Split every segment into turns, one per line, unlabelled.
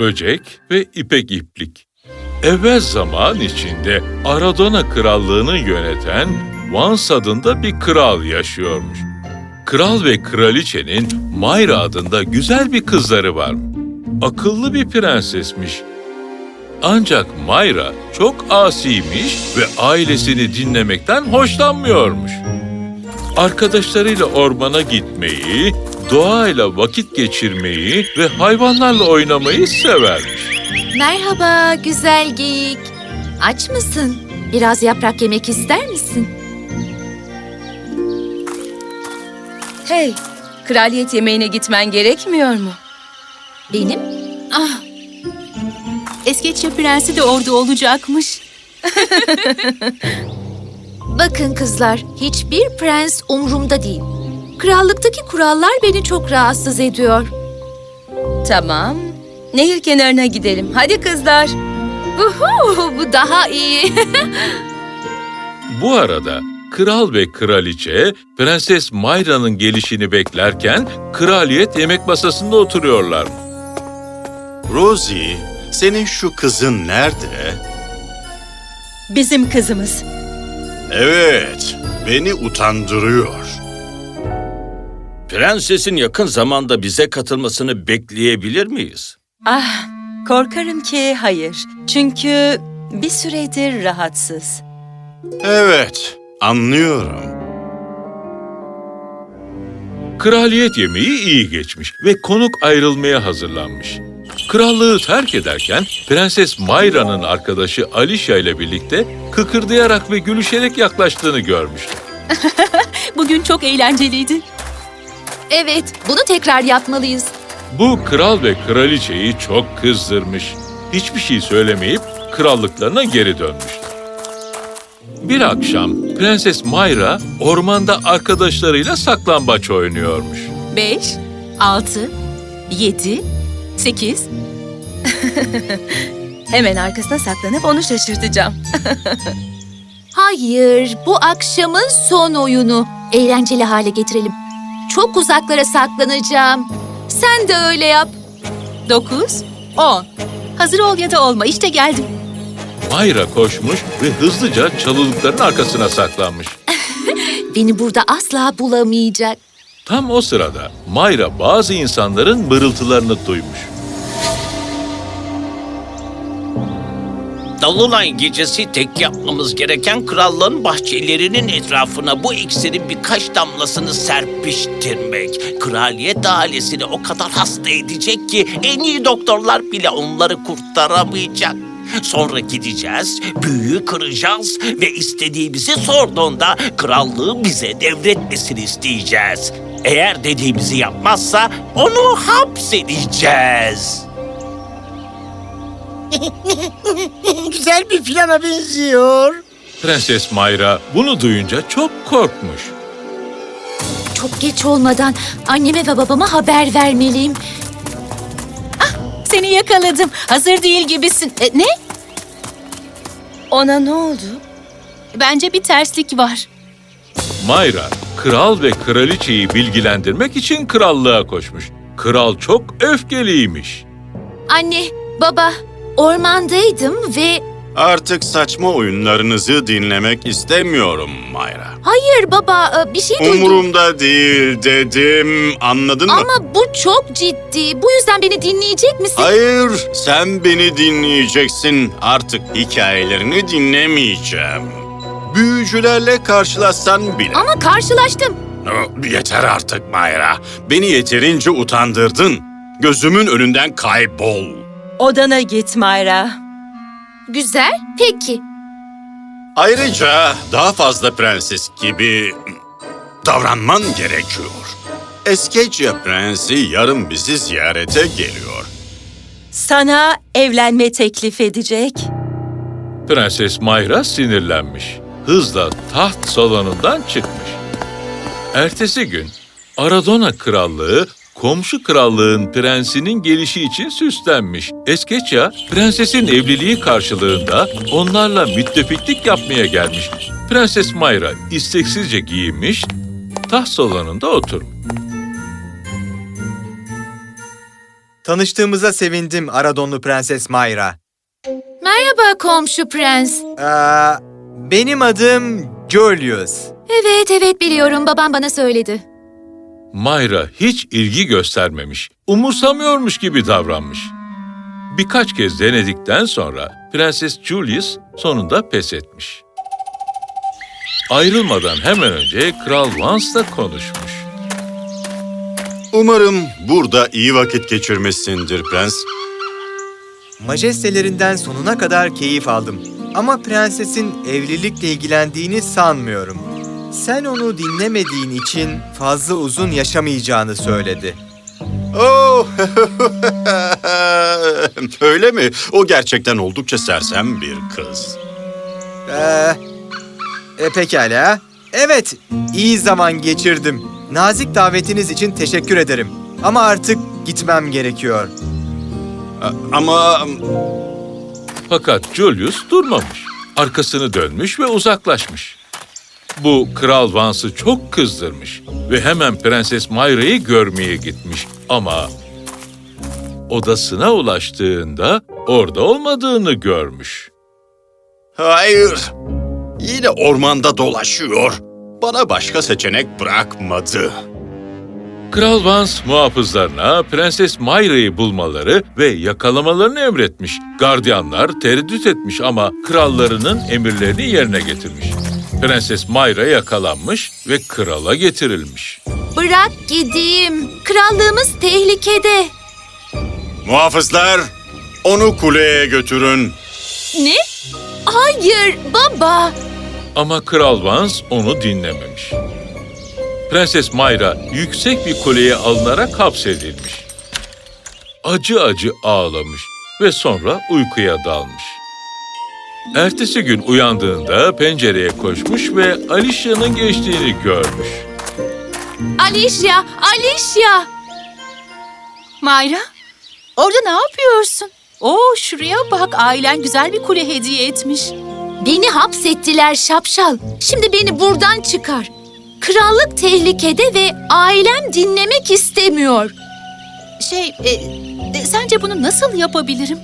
böcek ve ipek iplik. Evvel zaman içinde Aradona krallığını yöneten Vans adında bir kral yaşıyormuş. Kral ve kraliçenin Mayra adında güzel bir kızları var. Akıllı bir prensesmiş. Ancak Mayra çok asiymiş ve ailesini dinlemekten hoşlanmıyormuş. Arkadaşlarıyla ormana gitmeyi, doğayla vakit geçirmeyi ve hayvanlarla oynamayı severmiş.
Merhaba güzel geyik. Aç mısın? Biraz yaprak yemek ister misin?
Hey, kraliyet yemeğine gitmen gerekmiyor mu?
Benim?
Ah. Esketçe prensi de orada olacakmış.
Bakın kızlar, hiçbir prens umurumda değil. Krallıktaki kurallar beni çok rahatsız ediyor.
Tamam. Nehir kenarına gidelim. Hadi kızlar.
Uhu, bu daha iyi.
Bu arada kral ve kraliçe Prenses Mayra'nın gelişini beklerken kraliyet yemek masasında oturuyorlar.
Rosie, senin şu kızın nerede?
Bizim kızımız.
Evet, beni utandırıyor.
Prensesin yakın zamanda bize katılmasını bekleyebilir miyiz?
Ah, korkarım ki hayır. Çünkü bir süredir rahatsız.
Evet, anlıyorum.
Kraliyet yemeği iyi geçmiş ve konuk ayrılmaya hazırlanmış. Krallığı terk ederken Prenses Mayra'nın arkadaşı Alicia ile birlikte kıkırdayarak ve gülüşerek yaklaştığını görmüş.
Bugün çok eğlenceliydi.
Evet, bunu tekrar yapmalıyız.
Bu kral ve kraliçeyi çok kızdırmış. Hiçbir şey söylemeyip krallıklarına geri dönmüşler. Bir akşam Prenses Mayra ormanda arkadaşlarıyla saklambaç oynuyormuş.
Beş, altı, yedi, sekiz.
Hemen arkasına saklanıp onu şaşırtacağım.
Hayır, bu akşamın son oyunu. Eğlenceli hale getirelim. Çok uzaklara saklanacağım. Sen de öyle yap.
Dokuz, on. Hazır ol ya da olma. İşte geldim.
Mayra koşmuş ve hızlıca çalılıkların arkasına saklanmış.
Beni burada asla bulamayacak.
Tam o sırada Mayra bazı insanların mırıltılarını duymuş.
Dolunay gecesi tek yapmamız gereken krallığın bahçelerinin etrafına bu iksirin birkaç damlasını serpiştirmek. Kraliyet ailesini o kadar hasta edecek ki en iyi doktorlar bile onları kurtaramayacak. Sonra gideceğiz, büyüyü kıracağız ve istediğimizi sorduğunda krallığı bize devretmesini isteyeceğiz. Eğer dediğimizi yapmazsa onu hapsedeceğiz.
Güzel bir plana benziyor.
Prenses Mayra bunu duyunca çok korkmuş.
Çok geç olmadan anneme ve babama haber vermeliyim.
Seni yakaladım. Hazır değil gibisin. E, ne?
Ona ne oldu?
Bence bir terslik var.
Mayra, kral ve kraliçeyi bilgilendirmek için krallığa koşmuş. Kral çok öfkeliymiş.
Anne, baba, ormandaydım ve...
Artık saçma oyunlarınızı dinlemek istemiyorum Mayra.
Hayır baba, e, bir şey duydum.
Umurumda değil dedim, anladın mı?
Ama bu çok ciddi. Bu yüzden beni dinleyecek misin?
Hayır, sen beni dinleyeceksin. Artık hikayelerini dinlemeyeceğim. Büyücülerle karşılaşsan bile.
Ama karşılaştım.
Yeter artık Mayra. Beni yeterince utandırdın. Gözümün önünden kaybol.
Odana git Mayra.
Güzel, peki.
Ayrıca daha fazla prenses gibi davranman gerekiyor. Eskecia Prensi yarın bizi ziyarete geliyor.
Sana evlenme teklif edecek.
Prenses Mayra sinirlenmiş. Hızla taht salonundan çıkmış. Ertesi gün Aradona Krallığı komşu krallığın prensinin gelişi için süslenmiş. Eskeça, prensesin evliliği karşılığında onlarla müttefiklik yapmaya gelmiş. Prenses Mayra isteksizce giyinmiş, taht salonunda oturmuş.
Tanıştığımıza sevindim Aradonlu Prenses Mayra.
Merhaba komşu prens.
Ee, benim adım Julius.
Evet evet biliyorum babam bana söyledi.
Mayra hiç ilgi göstermemiş, umursamıyormuş gibi davranmış. Birkaç kez denedikten sonra Prenses Julius sonunda pes etmiş. Ayrılmadan hemen önce Kral Vance'la konuşmuş.
Umarım burada iyi vakit geçirmişsindir prens.
Majestelerinden sonuna kadar keyif aldım. Ama prensesin evlilikle ilgilendiğini sanmıyorum. Sen onu dinlemediğin için fazla uzun yaşamayacağını söyledi.
Oh, öyle mi? O gerçekten oldukça sersem bir kız.
Ee, e, pekala. Evet, iyi zaman geçirdim. Nazik davetiniz için teşekkür ederim. Ama artık gitmem gerekiyor.
A- Ama
Fakat Julius durmamış. Arkasını dönmüş ve uzaklaşmış. Bu Kral Vance'ı çok kızdırmış ve hemen Prenses Mayra'yı görmeye gitmiş. Ama odasına ulaştığında orada olmadığını görmüş.
hayır. Yine ormanda dolaşıyor. Bana başka seçenek bırakmadı.
Kral Vance muhafızlarına Prenses Mayra'yı bulmaları ve yakalamalarını emretmiş. Gardiyanlar tereddüt etmiş ama krallarının emirlerini yerine getirmiş. Prenses Mayra yakalanmış ve krala getirilmiş.
Bırak gideyim. Krallığımız tehlikede.
Muhafızlar, onu kuleye götürün.
Ne? Hayır baba.
Ama Kral Vance onu dinlememiş. Prenses Mayra yüksek bir kuleye alınarak hapsedilmiş. Acı acı ağlamış ve sonra uykuya dalmış. Ertesi gün uyandığında pencereye koşmuş ve Alicia'nın geçtiğini görmüş.
Alicia, Alicia.
Mayra, orada ne yapıyorsun? Oo, şuraya bak, ailen güzel bir kule hediye etmiş.
Beni hapsettiler şapşal. Şimdi beni buradan çıkar. Krallık tehlikede ve ailem dinlemek istemiyor.
Şey, e, e, sence bunu nasıl yapabilirim?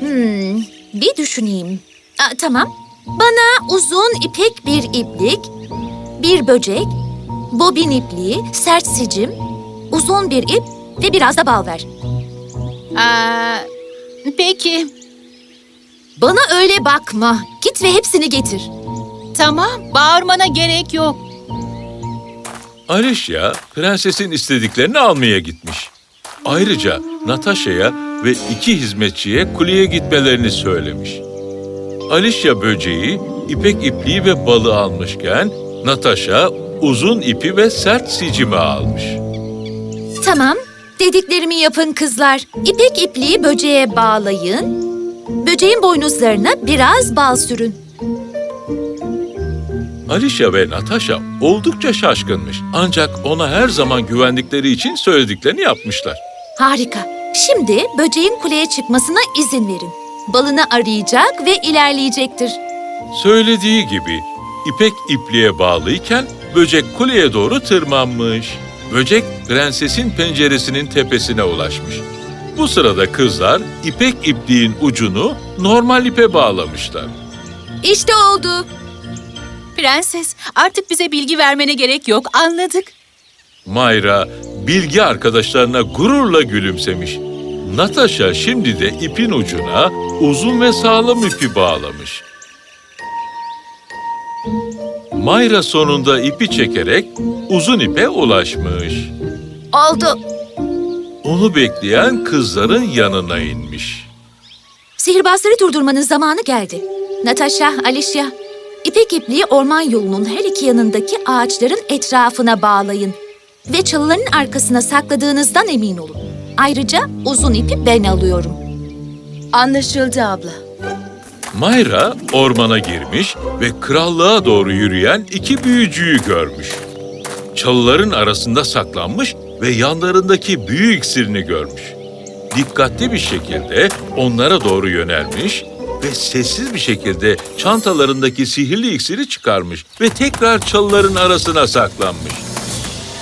Hmm, bir düşüneyim. Aa, tamam. Bana uzun ipek bir iplik, bir böcek, bobin ipliği, sert sicim, uzun bir ip ve biraz da bal ver.
Aa, peki,
Bana öyle bakma. Git ve hepsini getir.
tamam, bağırmana gerek yok.
Alicia, prensesin istediklerini almaya gitmiş. Ayrıca Natasha'ya ve iki hizmetçiye kuleye gitmelerini söylemiş. Alicia böceği, ipek ipliği ve balı almışken, Natasha uzun ipi ve sert sicimi almış.
Tamam. Dediklerimi yapın kızlar. İpek ipliği böceğe bağlayın. Böceğin boynuzlarına biraz bal sürün.
Alicia ve Natasha oldukça şaşkınmış. Ancak ona her zaman güvendikleri için söylediklerini yapmışlar.
Harika. Şimdi böceğin kuleye çıkmasına izin verin. Balını arayacak ve ilerleyecektir.
Söylediği gibi ipek ipliğe bağlıyken böcek kuleye doğru tırmanmış. Böcek prensesin penceresinin tepesine ulaşmış. Bu sırada kızlar ipek ipliğin ucunu normal ipe bağlamışlar.
İşte oldu.
Prenses, artık bize bilgi vermene gerek yok, anladık.
Mayra bilgi arkadaşlarına gururla gülümsemiş. Natasha şimdi de ipin ucuna uzun ve sağlam ipi bağlamış. Mayra sonunda ipi çekerek uzun ipe ulaşmış.
Oldu.
Onu bekleyen kızların yanına inmiş.
Sihirbazları durdurmanın zamanı geldi. Natasha, Alicia, İpek ipliği orman yolunun her iki yanındaki ağaçların etrafına bağlayın. Ve çalıların arkasına sakladığınızdan emin olun. Ayrıca uzun ipi ben alıyorum.
Anlaşıldı abla.
Mayra ormana girmiş ve krallığa doğru yürüyen iki büyücüyü görmüş. Çalıların arasında saklanmış ve yanlarındaki büyü iksirini görmüş. Dikkatli bir şekilde onlara doğru yönelmiş ve sessiz bir şekilde çantalarındaki sihirli iksiri çıkarmış ve tekrar çalıların arasına saklanmış.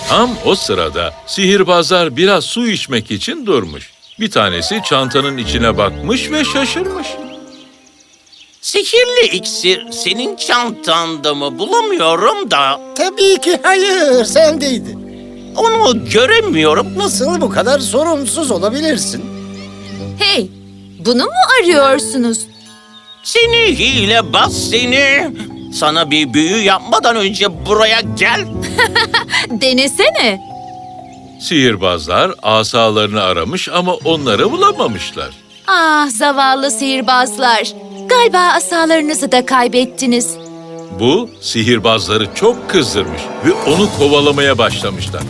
Tam o sırada sihirbazlar biraz su içmek için durmuş. Bir tanesi çantanın içine bakmış ve şaşırmış.
Sihirli iksir senin çantanda mı bulamıyorum da
Tabii ki hayır, sendeydi.
onu göremiyorum.
Nasıl bu kadar sorumsuz olabilirsin?
Hey, bunu mu arıyorsunuz?
Seni hile bas seni. Sana bir büyü yapmadan önce buraya gel.
Denesene.
Sihirbazlar asalarını aramış ama onları bulamamışlar.
Ah zavallı sihirbazlar. Galiba asalarınızı da kaybettiniz.
Bu sihirbazları çok kızdırmış ve onu kovalamaya başlamışlar.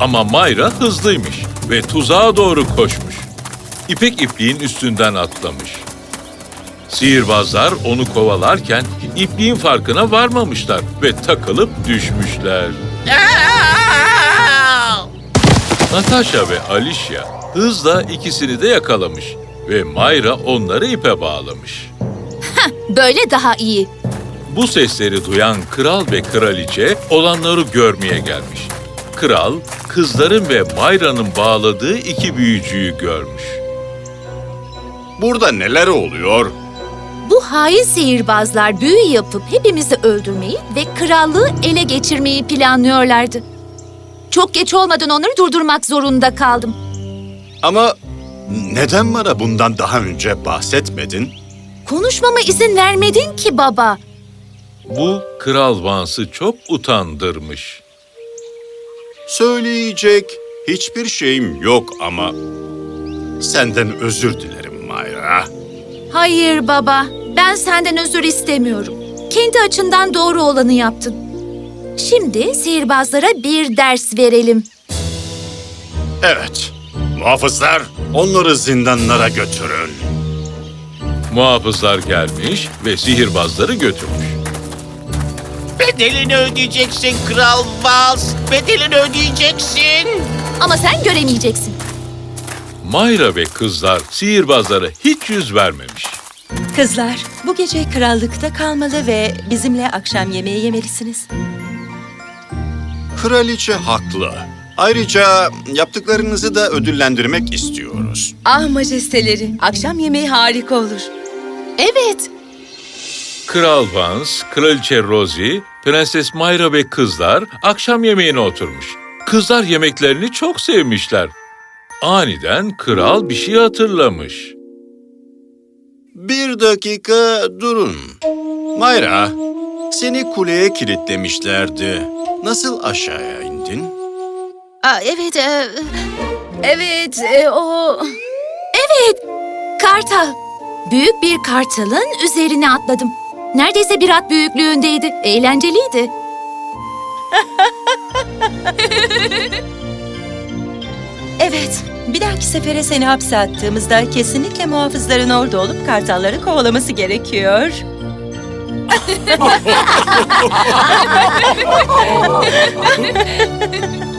Ama Mayra hızlıymış ve tuzağa doğru koşmuş. İpek ipliğin üstünden atlamış. Sihirbazlar onu kovalarken ipliğin farkına varmamışlar ve takılıp düşmüşler. Natasha ve Alicia hızla ikisini de yakalamış ve Mayra onları ipe bağlamış.
Böyle daha iyi.
Bu sesleri duyan kral ve kraliçe olanları görmeye gelmiş. Kral, kızların ve Mayra'nın bağladığı iki büyücüyü görmüş.
Burada neler oluyor?
Bu hain sihirbazlar büyü yapıp hepimizi öldürmeyi ve krallığı ele geçirmeyi planlıyorlardı. Çok geç olmadan onları durdurmak zorunda kaldım.
Ama neden bana bundan daha önce bahsetmedin?
Konuşmama izin vermedin ki baba.
Bu Kral Vans'ı çok utandırmış.
Söyleyecek hiçbir şeyim yok ama senden özür dilerim Mayra.
Hayır baba, ben senden özür istemiyorum. Kendi açından doğru olanı yaptın. Şimdi sihirbazlara bir ders verelim.
Evet, muhafızlar onları zindanlara götürün.
Muhafızlar gelmiş ve sihirbazları götürmüş.
Bedelini ödeyeceksin Kral Vaz. Bedelini ödeyeceksin.
Ama sen göremeyeceksin.
Mayra ve kızlar sihirbazlara hiç yüz vermemiş.
Kızlar, bu gece krallıkta kalmalı ve bizimle akşam yemeği yemelisiniz.
Kraliçe haklı. Ayrıca yaptıklarınızı da ödüllendirmek istiyoruz.
Ah majesteleri, akşam yemeği harika olur.
Evet,
Kral Vans, Kraliçe Rosie, Prenses Mayra ve kızlar akşam yemeğine oturmuş. Kızlar yemeklerini çok sevmişler. Aniden kral bir şey hatırlamış.
Bir dakika durun. Mayra, seni kuleye kilitlemişlerdi. Nasıl aşağıya indin?
Aa, evet, e,
Evet, e, o...
Kartal. Büyük bir kartalın üzerine atladım. Neredeyse bir at büyüklüğündeydi. Eğlenceliydi.
Evet, bir dahaki sefere seni hapse attığımızda kesinlikle muhafızların orada olup kartalları kovalaması gerekiyor.